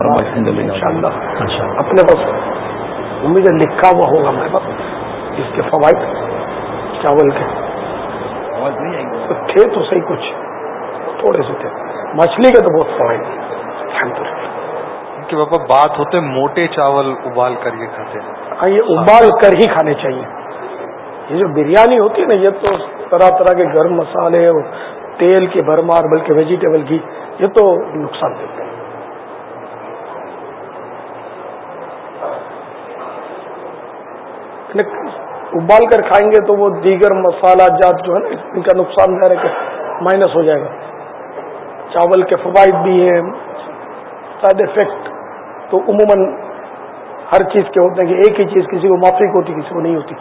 ان شاء اللہ۔ اپنے بس امید لکھا ہوا ہوگا میں بس۔ اس کے فوائد چاول کے۔ تھے تو صحیح کچھ۔ تھوڑے سے تھے۔ مچھلی کے تو بہت فوائد الحمد کہ بابا بات ہوتے موٹے چاول ابال کر یہ کھاتے ہیں۔ ہاں یہ ابال کر ہی کھانے چاہیے۔ یہ جو بریانی ہوتی ہے نا یہ تو طرح طرح کے گرم مسالے تیل کے بھرمار بلکہ ویجیٹیبل کی یہ تو نقصان دیتے ہیں ابال کر کھائیں گے تو وہ دیگر مسالہ جات جو ہے نا، ان کا نقصان ہے کہ مائنس ہو جائے گا۔ چاول کے فوائد بھی ہیں سائڈ افیکٹ تو عموماً ہر چیز کے ہوتے ہیں کہ ایک ہی چیز کسی کو معافی ہوتی، کسی کو نہیں ہوتی۔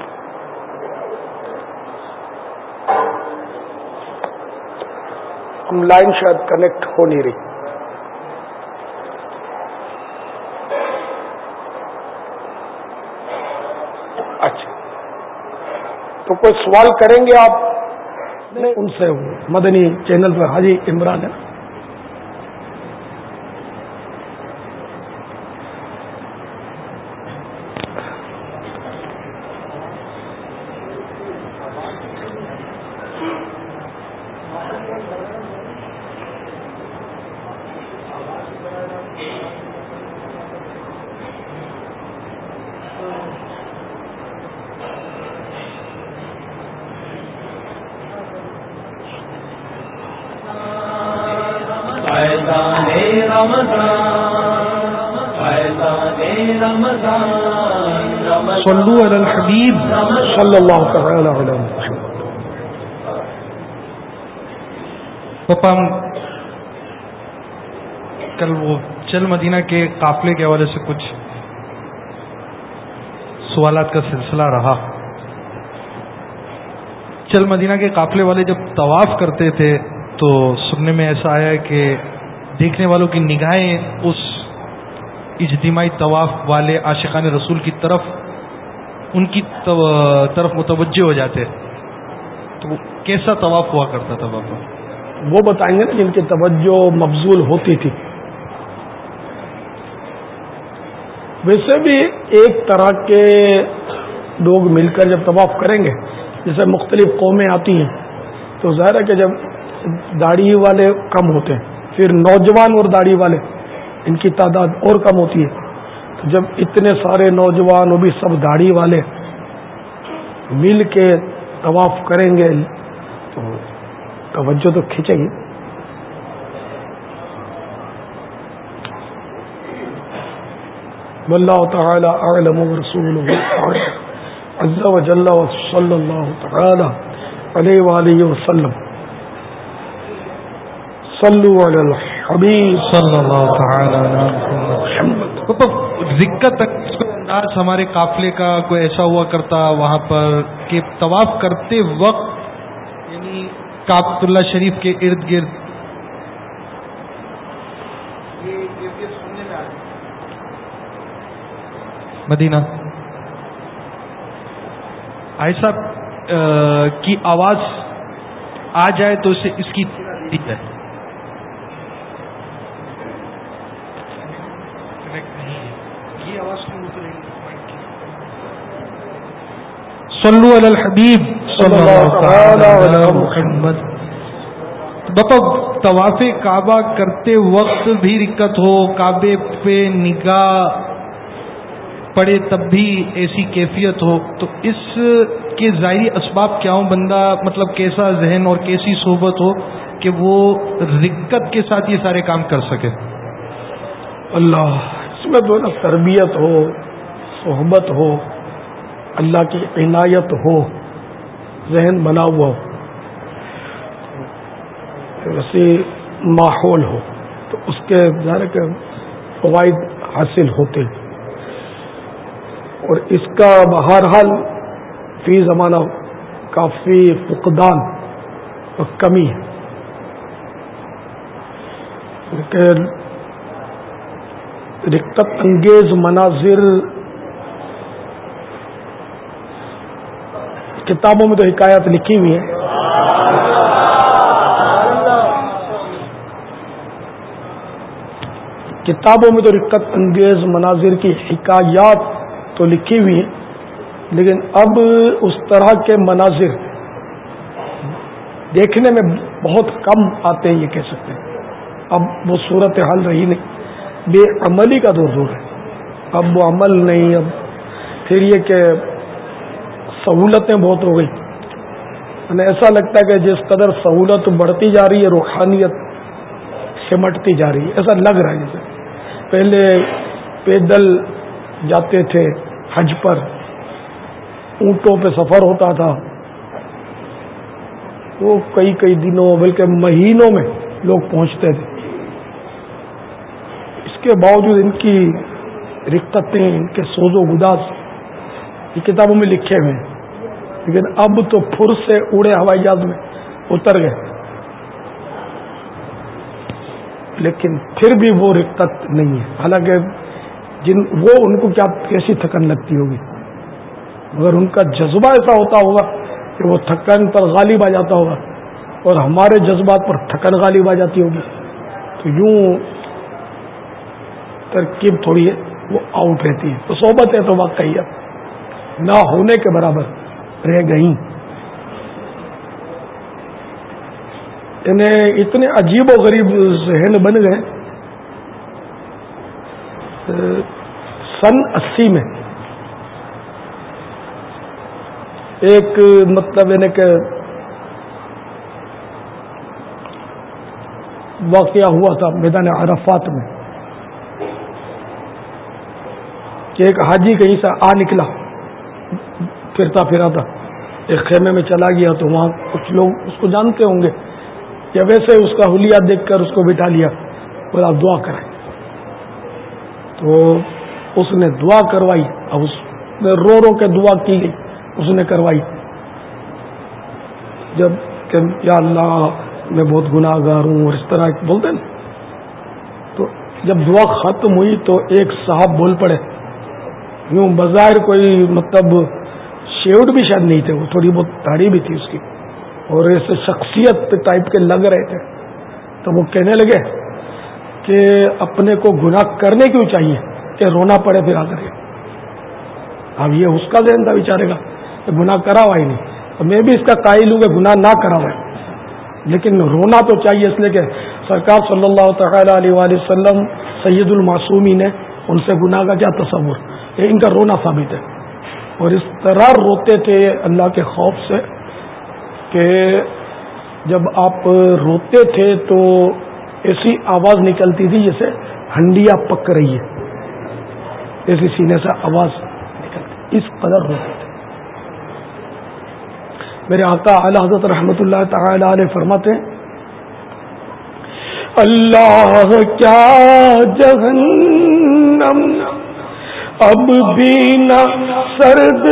ہم لائن شاید کنیکٹ ہو نہیں رہی۔ تو کوئی سوال کریں گے آپ؟ ان سے مدنی چینل پر حاجی عمران ہے۔ صلو علی الحبیب صلی اللہ تعالی علیہ پاپا کل وہ چل مدینہ کے قافلے کے حوالے سے کچھ سوالات کا سلسلہ رہا۔ چل مدینہ کے قافلے والے جب طواف کرتے تھے تو سننے میں ایسا آیا کہ دیکھنے والوں کی نگاہیں اس اجتماعی طواف والے عاشقان رسول کی طرف، ان کی طرف متوجہ ہو جاتے تو کیسا طواف ہوا کرتا تھا بابا؟ وہ بتائیں گے نا جن کی توجہ مبزول ہوتی تھی۔ ویسے بھی ایک طرح کے لوگ مل کر جب طواف کریں گے، جیسے مختلف قومیں آتی ہیں، تو ظاہر ہے کہ جب داڑھی والے کم ہوتے ہیں۔ پھر نوجوان اور داڑھی والے، ان کی تعداد اور کم ہوتی ہے۔ تو جب اتنے سارے نوجوان وہ بھی سب داڑھی والے مل کے طواف کریں گے، تو توجہ تو کھینچے گی واللہ تعالی اعلم رسول عز و جل و صلی اللہ تعالی علیہ وآلہ وسلم۔ صلو علی الحبیب صلی اللہ تعالی علیہ وسلم دقت انداز ہمارے قافلے کا کوئی ایسا ہوا کرتا وہاں پر کہ طواف کرتے وقت یعنی کابت اللہ شریف کے ارد گرد مدینہ۔ ایسا کی آواز آ جائے تو اسے اس کی ہے صلو علی الحبیب صلی اللہ محمد. بپا طواف کعبہ کرتے وقت بھی دقت ہو کعبے پہ نگاہ پڑے تب بھی ایسی کیفیت ہو۔ تو اس کے ظاہری اسباب کیا ہوں؟ بندہ مطلب کیسا ذہن اور کیسی صحبت ہو کہ وہ رکت کے ساتھ یہ سارے کام کر سکے؟ اللہ اس میں تو نا تربیت ہو صحبت ہو اللہ کی عنایت ہو، ذہن بنا ہوا ہو، ویسے ماحول ہو، تو اس کے ظاہر کے فوائد حاصل ہوتے اور اس کا بہرحال فی زمانہ کافی فقدان اور کمی ہے۔ رکت انگیز مناظر کتابوں میں تو حکایات لکھی ہوئی ہیں۔ کتابوں میں تو رقت انگیز مناظر کی حکایات تو لکھی ہوئی ہیں، لیکن اب اس طرح کے مناظر دیکھنے میں بہت کم آتے ہیں، یہ کہہ سکتے ہیں۔ اب وہ صورت حل رہی نہیں، بے عملی کا دور دور ہے۔ اب وہ عمل نہیں، اب پھر یہ کہ سہولتیں بہت ہو گئی۔ ہمیں ایسا لگتا ہے کہ جس قدر سہولت بڑھتی جا رہی ہے، روحانیت سمٹتی جا رہی ہے، ایسا لگ رہا ہے جیسے۔ پہلے پیدل جاتے تھے حج پر، اونٹوں پہ سفر ہوتا تھا۔ وہ کئی کئی دنوں، بلکہ مہینوں میں لوگ پہنچتے تھے۔ اس کے باوجود ان کی رقتیں، ان کے سوز و گداس یہ کتابوں میں لکھے ہوئے ہیں۔ لیکن اب تو پھر سے اڑے ہوائی جہاز میں اتر گئے۔ لیکن پھر بھی وہ رقت نہیں ہے۔ حالانکہ جن وہ ان کو کیا کیسی تھکن لگتی ہوگی۔ مگر ان کا جذبہ ایسا ہوتا ہوگا کہ وہ تھکن پر غالب آ جاتا ہوگا اور ہمارے جذبات پر تھکن غالب آ جاتی ہوگی۔ تو یوں ترکیب تھوڑی ہے، وہ آؤٹ رہتی ہے۔ تو صحبت ہے تو واقعی نہ ہونے کے برابر۔ رہ گئی انہیں اتنے عجیب و غریب ذہن بن گئے۔ سن اسی میں۔ ایک مطلب یعنی کہ واقعہ ہوا تھا میدان عرفات میں کہ ایک حاجی کہیں سے آ نکلا۔ پھرتا پھرا تھا۔ ایک خیمے میں چلا گیا تو وہاں کچھ لوگ اس کو جانتے ہوں گے۔ یا ویسے اس کا حلیہ دیکھ کر اس کو بٹھا لیا۔ بولا دعا کرائے تو اس نے دعا کروائی۔ اب اس میں رو رو کے دعا کی گئی۔ اس نے کروائی۔ جبکہ یا اللہ، میں بہت گناہ گار ہوں اور اس طرح بولتے نا۔ تو جب دعا ختم ہوئی تو ایک صاحب بول پڑے۔ یوں بظاہر کوئی مطلب شیوڈ بھی شاید نہیں تھے، وہ تھوڑی بہت داڑھی بھی تھی اس کی۔ اور ایسے شخصیت ٹائپ کے لگ رہے تھے۔ تو وہ کہنے لگے کہ اپنے کو گناہ کرنے کیوں چاہیے؟ کہ رونا پڑے پھر آ کر۔ اب یہ اس کا ذہن تھا بیچارے گا کہ گناہ کرا ہوا ہی نہیں۔ تو میں بھی اس کا قائل ہوں کہ گناہ نہ کرا ہوا لیکن رونا تو چاہیے اس لیے کہ سرکار صلی اللہ تعالی علیہ وآلہ وسلم سید المعصومی نے ان سے گناہ کا کیا تصور؟ یہ ان کا رونا ثابت ہے۔ اور اس طرح روتے تھے اللہ کے خوف سے کہ جب آپ روتے تھے تو ایسی آواز نکلتی تھی جیسے ہنڈیا پک رہی ہے۔ ایسی سینے سے آواز نکلتی۔ اس قدر روتے تھے۔ میرے آقا اعلی حضرت رحمت اللہ تعالی علیہ فرماتے ہیں، اللہ کیا جہنم اب بھی نہ سرد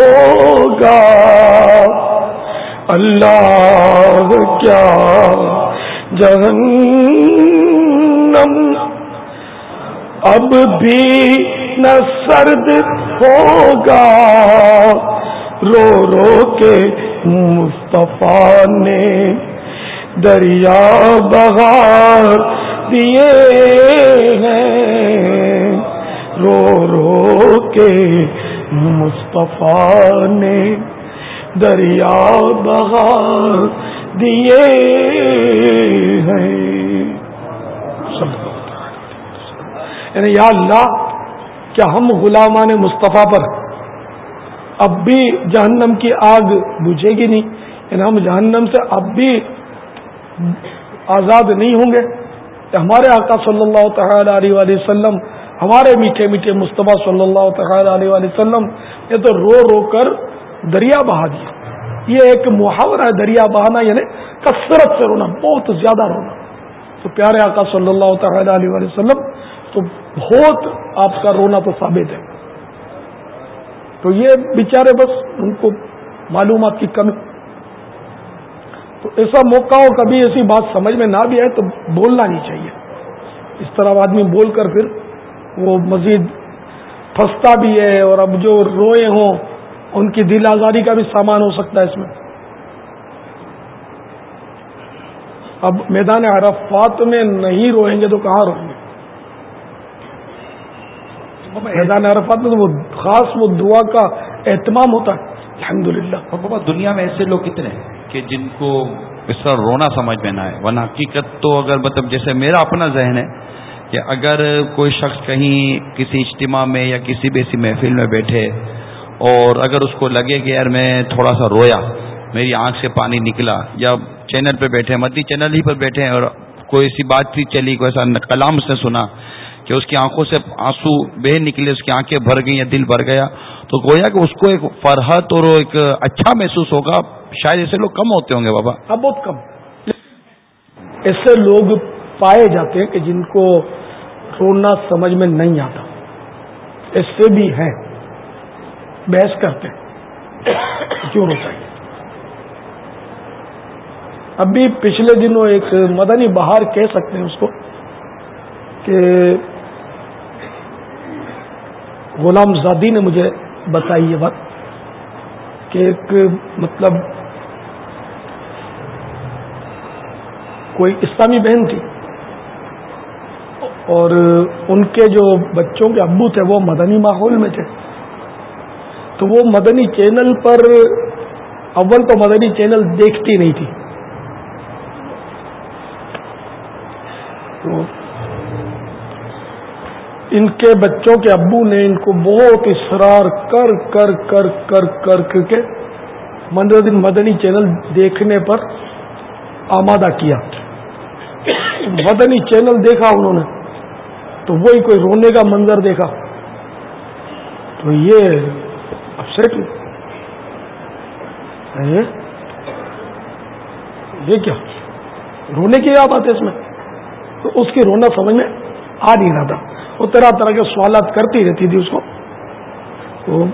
ہوگا۔ اللہ کیا جہنم اب بھی نہ سرد ہوگا۔ رو رو کے مصطفیٰ نے دریا بہار دیے ہیں۔ رو رو کے مصطفیٰ نے دریا بہا دیے ہیں۔ یعنی یا اللہ، کیا ہم غلامان مصطفیٰ پر اب بھی جہنم کی آگ بجھے گی نہیں؟ یعنی ہم جہنم سے اب بھی آزاد نہیں ہوں گے؟ ہمارے آقا صلی اللہ تعالی علیہ وآلہ وسلم ہمارے میٹھے میٹھے مصطفیٰ صلی اللہ تعالی علیہ وآلہ وسلم یہ تو رو رو کر دریا بہا دیا۔ یہ ایک محاورہ ہے دریا بہانا یعنی کثرت سے رونا، بہت زیادہ رونا۔ تو پیارے آقا صلی اللہ تعالی علیہ وسلم، تو بہت آپ کا رونا تو ثابت ہے۔ تو یہ بیچارے بس ان کو معلومات کی کمی۔ تو ایسا موقع ہو، کبھی ایسی بات سمجھ میں نہ بھی آئے تو بولنا نہیں چاہیے۔ اس طرح آدمی بول کر پھر وہ مزید پھنستا بھی ہے اور اب جو روئے ہوں، ان کی دل آزاری کا بھی سامان ہو سکتا ہے اس میں۔ اب میدان عرفات میں نہیں روئیں گے تو کہاں روئیں گے؟ میدان عرفات میں تو وہ خاص وہ دعا کا اہتمام ہوتا ہے۔ الحمد للہ بابا، دنیا میں ایسے لوگ کتنے ہیں کہ جن کو اس طرح رونا سمجھ میں نہ آئے؟ ورنہ حقیقت تو اگر مطلب جیسے میرا اپنا ذہن ہے کہ اگر کوئی شخص کہیں کسی اجتماع میں یا کسی بھی ایسی محفل میں بیٹھے اور اگر اس کو لگے کہ یار میں تھوڑا سا رویا، میری آنکھ سے پانی نکلا یا چینل پہ بیٹھے مدی چینل ہی پر بیٹھے ہیں اور کوئی ایسی بات چیت چلی، کوئی ایسا کلام اس نے سنا کہ اس کی آنکھوں سے آنسو بہ نکلے، اس کی آنکھیں بھر گئی یا دل بھر گیا، تو گویا کہ اس کو ایک فرحت اور ایک اچھا محسوس ہوگا، شاید ایسے لوگ کم ہوتے ہوں گے بابا۔ اب بہت کم۔ ایسے لوگ پائے جاتے ہیں کہ جن کو رونا سمجھ میں نہیں آتا۔ ایسے بھی ہیں۔ بحث کرتے کیوں روتا ہے؟ ابھی پچھلے دنوں ایک مدنی بہار کہہ سکتے ہیں اس کو کہ غلام زادی نے مجھے بتائی یہ بات کہ ایک مطلب کوئی اسلامی بہن تھی۔ اور ان کے جو بچوں کے ابو تھے وہ مدنی ماحول میں تھے۔ تو وہ مدنی چینل پر اول تو مدنی چینل دیکھتی نہیں تھی۔ تو ان کے بچوں کے ابو نے ان کو بہت اصرار کر کر کر کر کر کر کے دن مدنی چینل دیکھنے پر آمادہ کیا۔ مدنی چینل دیکھا انہوں نے۔ تو وہی کوئی رونے کا منظر دیکھا۔ تو یہ اپسٹ یہ کیا؟ رونے کی کیا بات ہے اس میں؟ تو اس کی رونا سمجھ میں آ نہیں رہا تھا۔ وہ طرح طرح کے سوالات کرتی رہتی تھی اس کو۔ تو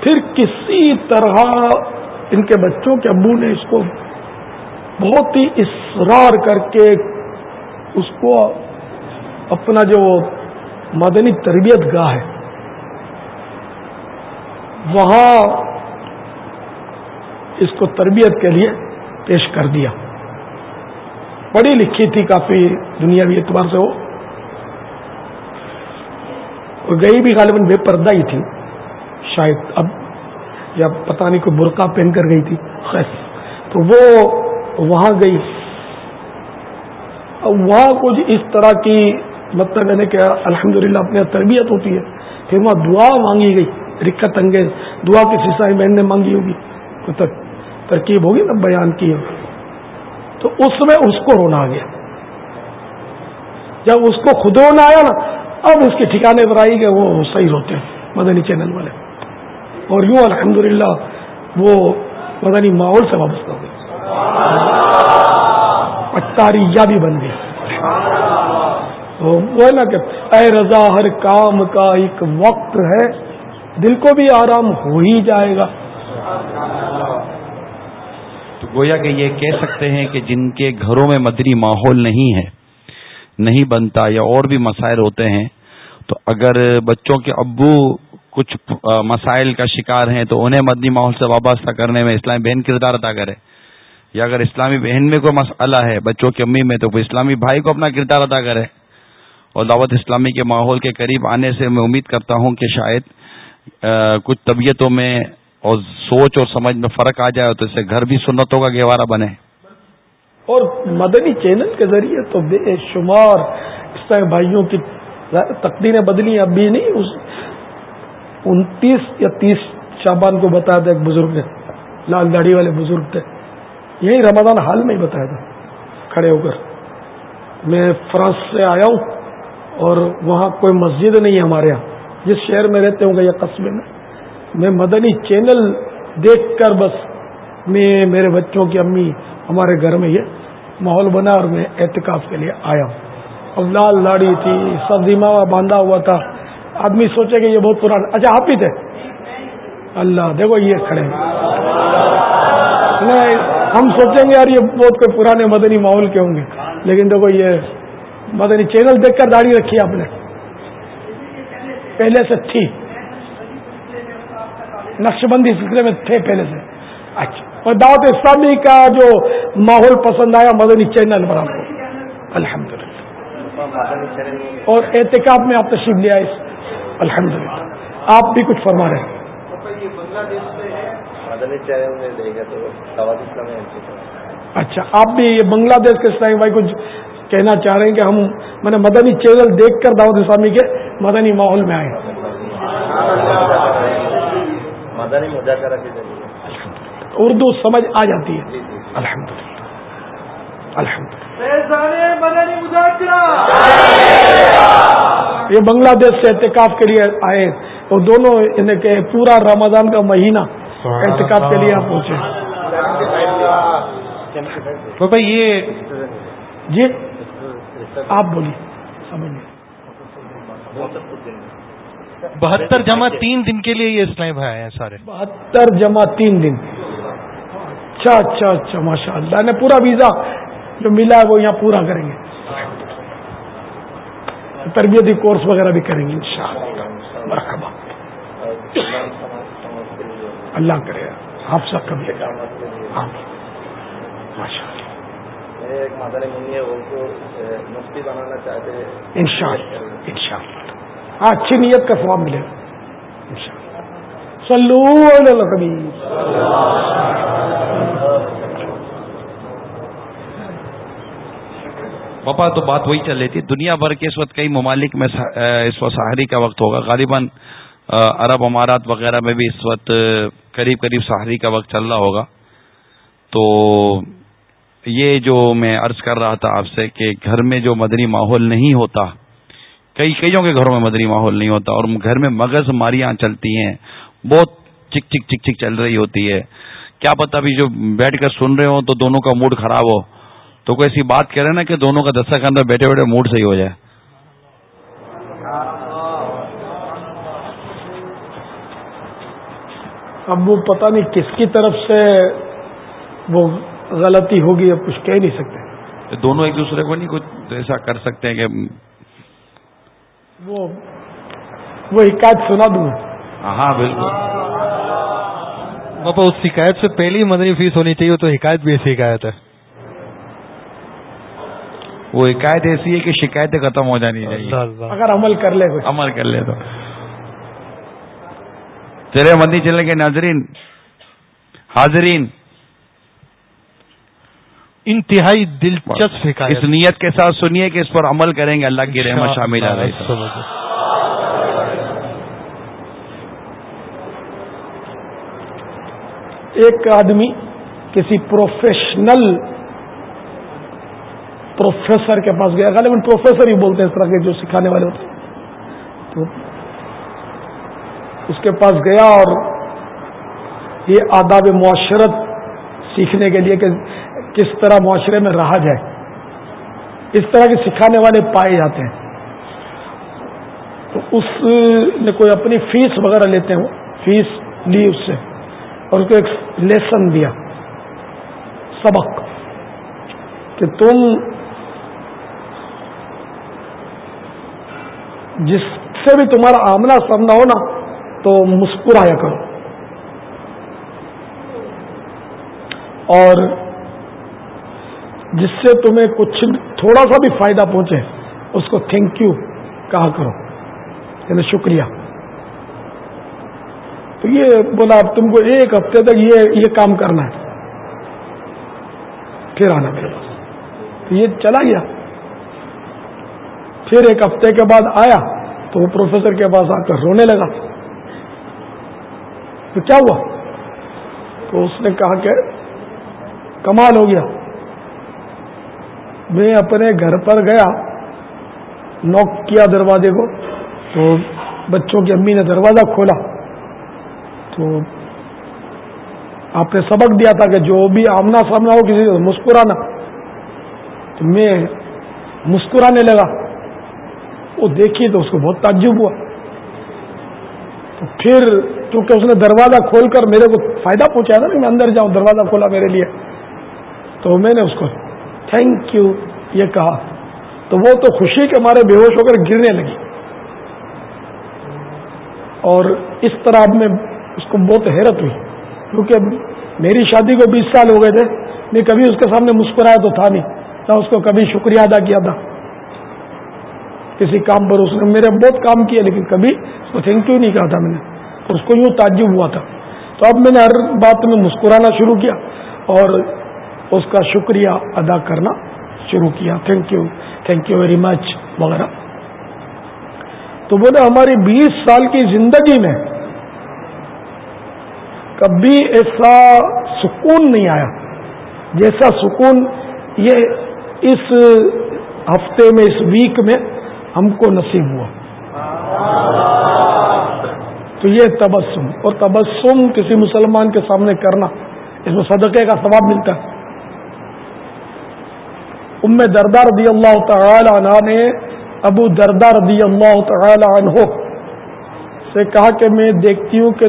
پھر کسی طرح ان کے بچوں کے ابو نے اس کو بہت ہی اصرار کر کے اس کو اپنا جو مدنی تربیت گاہ ہے، وہاں اس کو تربیت کے لیے پیش کر دیا۔ پڑھی لکھی تھی کافی دنیاوی اعتبار سے وہ۔ گئی بھی غالباً بے پردہ ہی تھی۔ شاید اب یا پتہ نہیں کوئی برقع پہن کر گئی تھی۔ خیر، تو وہ وہاں گئی۔ وہاں کچھ جی اس طرح کی مطلب میں نے کیا الحمد للہ اپنے تربیت ہوتی ہے۔ پھر وہاں دعا مانگی گئی رکت انگیز۔ دعا کسی سائی بہن نے مانگی ہوگی۔ ترکیب ہوگی نا، بیان کی ہوگی۔ تو اس میں اس کو رونا آ گیا۔ جب اس کو خود رونا آیا نا، اب اس کے ٹھکانے پر آئی گئے وہ صحیح روتے ہیں، مدنی چینل والے۔ اور یوں الحمدللہ وہ مدنی ماحول سے وابستہ ہو گئے۔ پٹاری بھی بن گئی۔ وہ نا کہ اے رضا، ہر کام کا ایک وقت ہے، دل کو بھی آرام ہو ہی جائے گا۔ تو گویا کہ یہ کہہ سکتے ہیں کہ جن کے گھروں میں مدنی ماحول نہیں ہے، نہیں بنتا یا اور بھی مسائل ہوتے ہیں، تو اگر بچوں کے ابو کچھ مسائل کا شکار ہیں تو انہیں مدنی ماحول سے وابستہ کرنے میں اسلامی بہن کردار ادا کرے۔ یا اگر اسلامی بہن میں کوئی مسئلہ ہے، بچوں کی امی میں، تو کوئی اسلامی بھائی کو اپنا کردار ادا کرے۔ اور دعوت اسلامی کے ماحول کے قریب آنے سے میں امید کرتا ہوں کہ شاید کچھ طبیعتوں میں اور سوچ اور سمجھ میں فرق آ جائے تو اس سے گھر بھی سنتوں کا گہوارہ بنے۔ اور مدنی چینل کے ذریعے تو بے شمار اس طرح بھائیوں کی تقدیریں بدلی اب بھی نہیں، اس انتیس یا تیس شابان کو بتایا تھا ایک بزرگ نے، لال داڑھی والے بزرگ تھے۔ یہی رمضان حال میں ہی بتایا تھا، کھڑے ہو کر۔ میں فرانس سے آیا ہوں اور وہاں کوئی مسجد نہیں ہے ہمارے یہاں۔ جس شہر میں رہتے ہوں گے یا قصبے میں میں مدنی چینل دیکھ کر بس میں، میرے بچوں کی امی، ہمارے گھر میں یہ ماحول بنا اور میں احتکاف کے لیے آیا ہوں۔ اب لال لاڑی تھی، سب دیما باندھا ہوا تھا۔ آدمی سوچے کہ یہ بہت پرانا۔ اچھا آپ ہی تھے؟ اللہ، دیکھو یہ کھڑے ہم سوچیں گے یار، یہ بہت کوئی پرانے مدنی ماحول کے ہوں گے۔ لیکن دیکھو، یہ مدنی چینل دیکھ کر داڑھی رکھی آپ نے۔ پہلے سے تھی۔ نقش بندی سلسلے میں تھے پہلے سے۔ اچھا۔ اور دعوت اسلامی کا جو ماحول پسند آیا، مدنی چینل پر آپ کو۔ الحمد للہ اور احتکاب میں آپ تشریف لے آئے۔ الحمد للہ آپ بھی کچھ فرما رہے ہیں۔ اچھا آپ بھی یہ بنگلہ دیش کے اسلامی بھائی کچھ کہنا چاہ رہے ہیں کہ ہم میں نے مدنی چینل دیکھ کر دعوت اسلامی کے مدنی ماحول میں آئے۔ مدنی مذاکرہ اردو سمجھ آ جاتی ہے۔ الحمد للہ الحمد یہ بنگلہ دیش سے احتکاب کے لیے آئے اور دونوں انہیں کہ پورا رمضان کا مہینہ احتکاب کے لیے آپ پہنچے۔ بھائی یہ جی؟ آپ بولیے۔ سمجھیے بہتر جمع تین دن کے لیے یہ اسلام بھائی ہیں سارے۔ بہتر جمع تین دن۔ اچھا اچھا اچھا ماشاء اللہ۔ نے پورا ویزا جو ملا ہے وہ یہاں پورا کریں گے۔ تربیتی کورس وغیرہ بھی کریں گے ان شاء اللہ کرے آپ سب کبھی ماشاء اللہ ان کو مفتی بنانا چاہتے ہیں ان شاء اللہ ان شاء اللہ ہاں اچھی نیت کا سواب ملے گا۔ ان شاء اللہ سلو پاپا تو بات وہی چل رہی تھی۔ دنیا بھر کے اس وقت کئی ممالک میں اس وقت سہری کا وقت ہوگا۔ غالباً عرب امارات وغیرہ میں بھی اس وقت قریب قریب سہری کا وقت چل رہا ہوگا۔ تو یہ جو میں عرض کر رہا تھا آپ سے کہ گھر میں جو مدنی ماحول نہیں ہوتا، کئی کئیوں کے گھروں میں مدنی ماحول نہیں ہوتا، اور گھر میں مغز ماریاں چلتی ہیں، بہت چک چک چک چک چل رہی ہوتی ہے۔ کیا پتا بھی جو بیٹھ کر سن رہے ہوں تو دونوں کا موڈ خراب ہو۔ تو کوئی ایسی بات کہہ رہے نا کہ دونوں کا دستہ کرنا بیٹھے بیٹھے موڈ صحیح ہو جائے۔ اب وہ پتہ نہیں کس کی طرف سے وہ غلطی ہوگی اب کچھ کہہ نہیں سکتے۔ دونوں ایک دوسرے کو نہیں کچھ ایسا کر سکتے ہیں کہ وہ وہ حکایت سنا دوں۔ ہاں بالکل۔ باپا اس شکایت سے پہلی مدنی فیس ہونی چاہیے تو حکایت بھی ایسی حکایت ہے۔ وہ حکایت ایسی ہے کہ شکایتیں ختم ہو جانی چاہیے۔ اگر عمل کر لے عمل کر لے تو۔ چلے مندی چلنے کے ناظرین حاضرین انتہائی دلچسپ اس نیت کے ساتھ سنیے کہ اس پر عمل کریں گے اللہ کی رحمت شامل آ رہی ایک آدمی کسی پروفیشنل پروفیسر کے پاس گیا غالباً پروفیسر ہی بولتے ہیں اس طرح کے جو سکھانے والے ہوتے ہیں۔ تو اس کے پاس گیا اور یہ آداب معاشرت سیکھنے کے لیے کہ کس طرح معاشرے میں رہا جائے، اس طرح کے سکھانے والے پائے جاتے ہیں۔ تو اس نے کوئی اپنی فیس وغیرہ لیتے ہیں، فیس لی اس سے اور اس کو ایک لیسن دیا، سبق، کہ تم جس سے بھی تمہارا آمنا سامنا ہو نا تو مسکرایا کرو۔ اور جس سے تمہیں کچھ تھوڑا سا بھی فائدہ پہنچے، اس کو تھینک یو کہا کرو۔ یعنی شکریہ۔ تو یہ بولا، اب تم کو ایک ہفتے تک یہ یہ کام کرنا ہے۔ پھر آنا میرے پاس۔ تو یہ چلا گیا۔ پھر ایک ہفتے کے بعد آیا تو وہ پروفیسر کے پاس آ کر رونے لگا۔ تو کیا ہوا؟ تو اس نے کہا کہ کمال ہو گیا۔ میں اپنے گھر پر گیا نوک کیا دروازے کو، تو بچوں کی امی نے دروازہ کھولا۔ تو آپ نے سبق دیا تھا کہ جو بھی آمنا سامنا ہو، کسی مسکرانا۔ تو میں مسکرانے لگا۔ وہ دیکھی تو اس کو بہت تعجب ہوا۔ تو پھر کیونکہ اس نے دروازہ کھول کر میرے کو فائدہ پہنچایا تھا نا میں اندر جاؤں، دروازہ کھولا میرے لیے۔ تو میں نے اس کو تھینک یو یہ کہا۔ تو وہ تو خوشی کے مارے بے ہوش ہو کر گرنے لگی۔ اور اس طرح اب میں اس کو بہت حیرت ہوئی۔ کیونکہ میری شادی کو بیس سال ہو گئے تھے۔ میں کبھی اس کے سامنے مسکرایا تو تھا نہیں، نہ اس کو کبھی شکریہ ادا کیا تھا۔ کسی کام پر اس نے میرے بہت کام کیا لیکن کبھی اس کو تھینک یو نہیں کہا تھا میں نے۔ اس کو یوں تعجب ہوا تھا۔ تو اب میں نے ہر بات میں مسکرانا شروع کیا اور اس کا شکریہ ادا کرنا شروع کیا۔ Thank you thank you very much وغیرہ تو بولے، ہماری بیس سال کی زندگی میں کبھی ایسا سکون نہیں آیا۔ جیسا سکون یہ اس ہفتے میں، اس ویک میں ہم کو نصیب ہوا۔ تو یہ تبسم اور تبسم کسی مسلمان کے سامنے کرنا، اس میں صدقے کا ثواب ملتا۔ ہے ام دردار رضی اللہ تعالی عنہ نے ابو دردار رضی اللہ تعالی عنہ سے کہا کہ میں دیکھتی ہوں کہ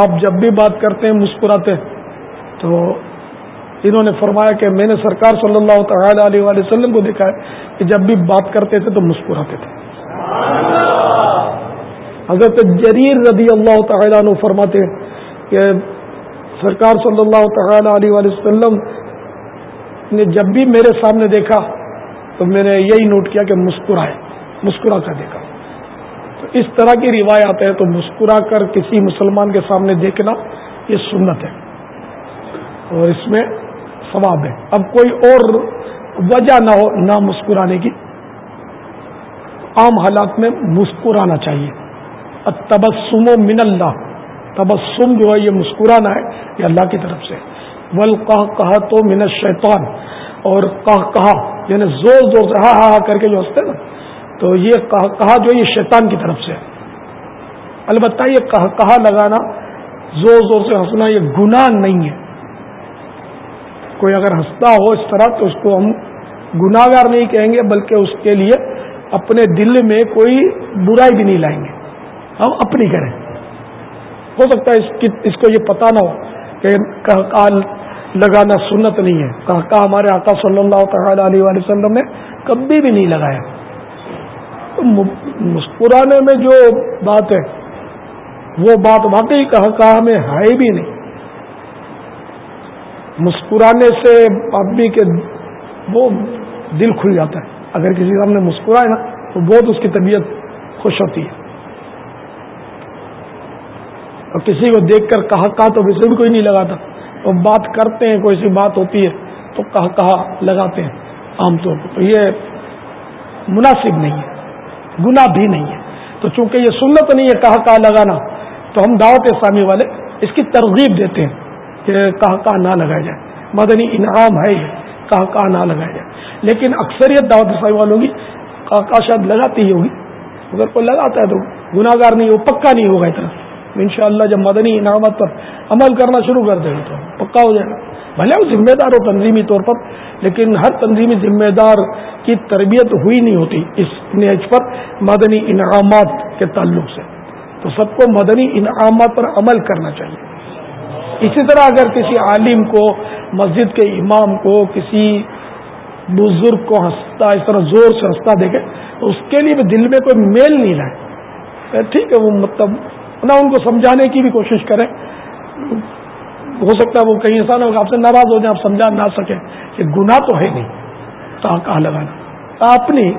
آپ جب بھی بات کرتے ہیں، مسکراتے تو انہوں نے فرمایا کہ میں نے سرکار صلی اللہ تعالی علیہ وسلم کو دیکھا ہے کہ جب بھی بات کرتے تھے تو مسکراتے تھے۔ حضرت جریر رضی اللہ تعالیٰ عنہ فرماتے کہ سرکار صلی اللہ تعالی علیہ وسلم نے جب بھی میرے سامنے دیکھا تو میں نے یہی نوٹ کیا کہ مسکرائے مسکرا کر دیکھا۔ تو اس طرح کی روایات ہے تو مسکرا کر کسی مسلمان کے سامنے دیکھنا یہ سنت ہے۔ اور اس میں ثواب ہے۔ اب کوئی اور وجہ نہ ہو نہ مسکرانے کی، عام حالات میں مسکرانا چاہیے۔ تبسم و من اللہ۔ تبسم جو ہے یہ مسکرانا ہے یہ اللہ کی طرف سے۔ ول کہا تو من شیطان اور کہا کہا یعنی زور زور سے ہاں ہاں, ہاں کر کے جو ہنستے نا، تو یہ کہا جو یہ شیطان کی طرف سے۔ البتہ یہ کہا کہا لگانا، زور زور سے ہنسنا یہ گناہ نہیں ہے۔ کوئی اگر ہنستا ہو اس طرح تو اس کو ہم گناگار نہیں کہیں گے، بلکہ اس کے لیے اپنے دل میں کوئی برائی بھی نہیں لائیں گے۔ ہم اپنی کریں۔ ہو سکتا ہے اس کی اس کو یہ پتا نہ ہو کہ کہا لگانا سنت نہیں ہے۔ کہا ہمارے آقا صلی اللہ تعالی علیہ وسلم نے کبھی بھی نہیں لگایا۔ تو مسکرانے میں جو بات ہے، وہ بات واقعی کہا میں ہے بھی نہیں۔ مسکرانے سے آدمی کے وہ دل کھل جاتا ہے۔ اگر کسی ہم نے مسکرائے نا، تو بہت اس کی طبیعت خوش ہوتی ہے۔ اور کسی کو دیکھ کر کہا کہا تو ویسے بھی کوئی نہیں لگاتا۔ اور بات کرتے ہیں، کوئی سی بات ہوتی ہے تو کہا کہا لگاتے ہیں عام طور پر۔ تو یہ مناسب نہیں ہے، گناہ بھی نہیں ہے۔ تو چونکہ یہ سنت نہیں ہے کہا کہا لگانا، تو ہم دعوت اسلامی والے اس کی ترغیب دیتے ہیں کہ کہا کہا نہ لگایا جائے۔ مدنی انعام ہے یہ، کہا کہا نہ لگایا جائے۔ لیکن اکثریت دعوت اسلامی والوں کی کہا کہا شاید لگاتی ہی ہوگی۔ اگر کوئی لگاتا ہے تو گناگار نہیں ہو پکا نہیں ہوگا اتنا۔ ان شاء اللہ جب مدنی انعامات پر عمل کرنا شروع کر دیں تو پکا ہو جائے گا۔ بھلے وہ ذمہ دار ہو تنظیمی طور پر، لیکن ہر تنظیمی ذمہ دار کی تربیت ہوئی نہیں ہوتی اس نیچ پر مدنی انعامات کے تعلق سے۔ تو سب کو مدنی انعامات پر عمل کرنا چاہیے۔ اسی طرح اگر کسی عالم کو، مسجد کے امام کو، کسی بزرگ کو ہنستا، اس طرح زور سے ہنستا دیکھے، تو اس کے لیے بھی دل میں کوئی میل نہیں لائے۔ ٹھیک ہے، وہ مطلب نہ ان کو سمجھانے کی بھی کوشش کریں۔ ہو سکتا ہے وہ کہیں ایسا نہ ہوگا آپ سے ناراض ہو جائیں، آپ سمجھا نہ سکیں کہ گناہ تو ہے نہیں۔ کہاں کہاں لگانا۔ اپنی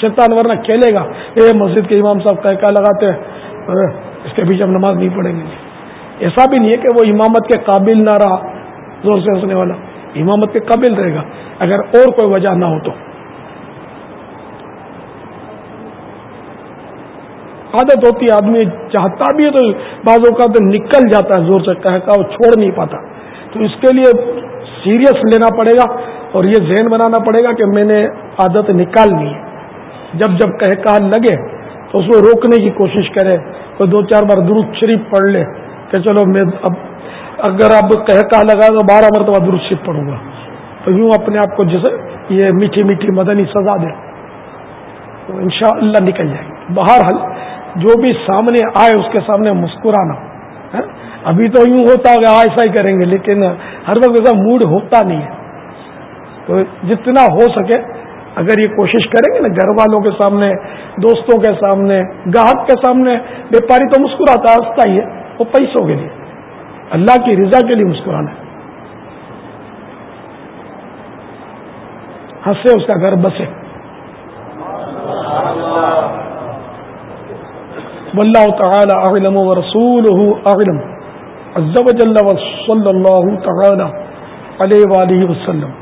شیطان ورنہ کھیلے گا۔ اے مسجد کے امام صاحب کہ کیا لگاتے ہیں اس کے پیچھے ہم نماز نہیں پڑھیں گے۔ ایسا بھی نہیں ہے کہ وہ امامت کے قابل نہ رہا، زور سے ہنسنے والا۔ امامت کے قابل رہے گا۔ اگر اور کوئی وجہ نہ ہو تو۔ عادت ہوتی ہے، آدمی چاہتا بھی ہے تو بعض اوقات نکل جاتا ہے زور سے، کہہ کا وہ چھوڑ نہیں پاتا۔ تو اس کے لیے سیریس لینا پڑے گا اور یہ ذہن بنانا پڑے گا کہ میں نے عادت نکالنی ہے۔ جب جب کہہ کہا لگے تو اس کو روکنے کی کوشش کرے تو دو چار بار درست شریف پڑھ لے کہ چلو میں اب، اگر اب کہہ کہا لگا تو بارہ مرتبہ درست شریف پڑھوں گا۔ تو یوں اپنے آپ کو جیسے یہ میٹھی میٹھی مدنی سزا دے۔ تو انشاءاللہ نکل جائے گی۔ باہر حل جو بھی سامنے آئے اس کے سامنے مسکرانا ہاں؟ ابھی تو یوں ہوتا ہے ایسا ہی کریں گے، لیکن ہر وقت ایسا موڈ ہوتا نہیں ہے۔ تو جتنا ہو سکے، اگر یہ کوشش کریں گے نا گھر والوں کے سامنے، دوستوں کے سامنے، گاہک کے سامنے، بیپاری تو مسکراتا ہنستا ہی ہے، وہ پیسوں کے لیے۔ اللہ کی رضا کے لیے مسکرانا ہے۔ ہنسے اس کا گھر بسے۔ واللہ تعالی اعلم ورسوله اعلم. عز وجل وصلی اللہ تعالی علیہ وآلہ وسلم.